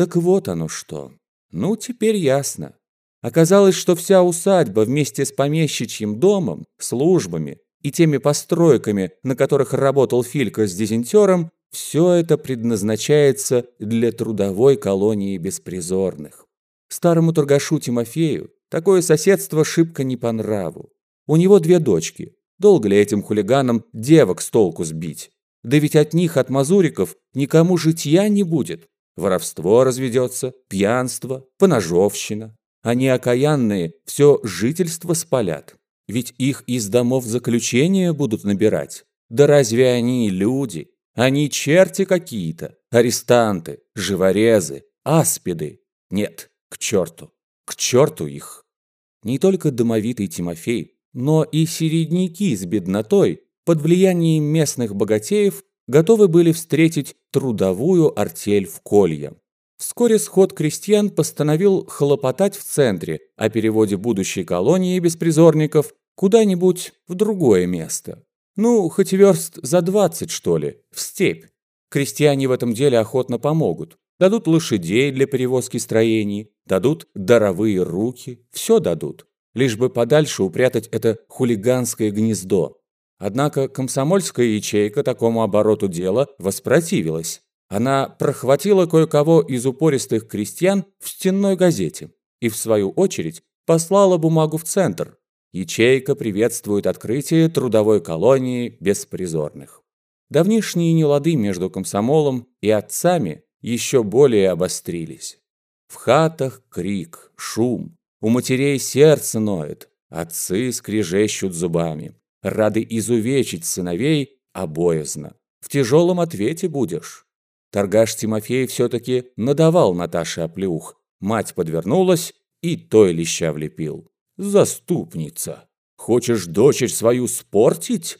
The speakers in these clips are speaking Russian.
Так вот оно что. Ну, теперь ясно. Оказалось, что вся усадьба вместе с помещичьим домом, службами и теми постройками, на которых работал Филька с дизентером, все это предназначается для трудовой колонии беспризорных. Старому торгашу Тимофею такое соседство шибко не по нраву. У него две дочки. Долго ли этим хулиганам девок с толку сбить? Да ведь от них, от мазуриков, никому житья не будет. Воровство разведется, пьянство, поножовщина. Они окаянные все жительство спалят. Ведь их из домов заключения будут набирать. Да разве они люди? Они черти какие-то, арестанты, живорезы, аспиды. Нет, к черту, к черту их. Не только домовитый Тимофей, но и середняки с беднотой под влиянием местных богатеев готовы были встретить трудовую артель в Колье. Вскоре сход крестьян постановил хлопотать в центре о переводе будущей колонии беспризорников куда-нибудь в другое место. Ну, хоть верст за двадцать, что ли, в степь. Крестьяне в этом деле охотно помогут. Дадут лошадей для перевозки строений, дадут даровые руки, все дадут. Лишь бы подальше упрятать это хулиганское гнездо. Однако комсомольская ячейка такому обороту дела воспротивилась. Она прохватила кое-кого из упористых крестьян в стенной газете и, в свою очередь, послала бумагу в центр. Ячейка приветствует открытие трудовой колонии беспризорных. Давнишние нелады между комсомолом и отцами еще более обострились. В хатах крик, шум, у матерей сердце ноет, отцы скрежещут зубами рады изувечить сыновей, а боязно. В тяжелом ответе будешь. Торгаш Тимофей все-таки надавал Наташе оплеух. Мать подвернулась и той леща влепил. «Заступница! Хочешь дочерь свою спортить?»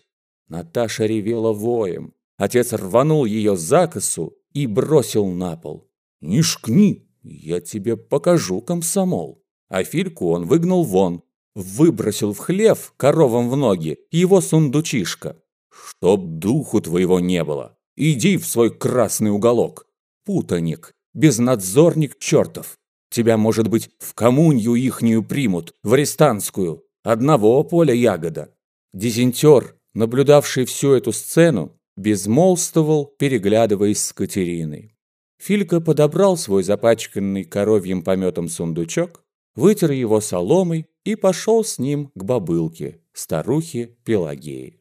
Наташа ревела воем. Отец рванул ее за косу и бросил на пол. «Не шкни, я тебе покажу комсомол». А Фильку он выгнал вон, Выбросил в хлев коровам в ноги его сундучишка. Чтоб духу твоего не было. Иди в свой красный уголок. Путаник, безнадзорник чертов. Тебя, может быть, в коммунью ихнюю примут, в арестантскую. Одного поля ягода. Дизентер, наблюдавший всю эту сцену, безмолвствовал, переглядываясь с Катериной. Филька подобрал свой запачканный коровьим пометом сундучок, вытер его соломой и пошел с ним к бабылке, старухе Пелагеи.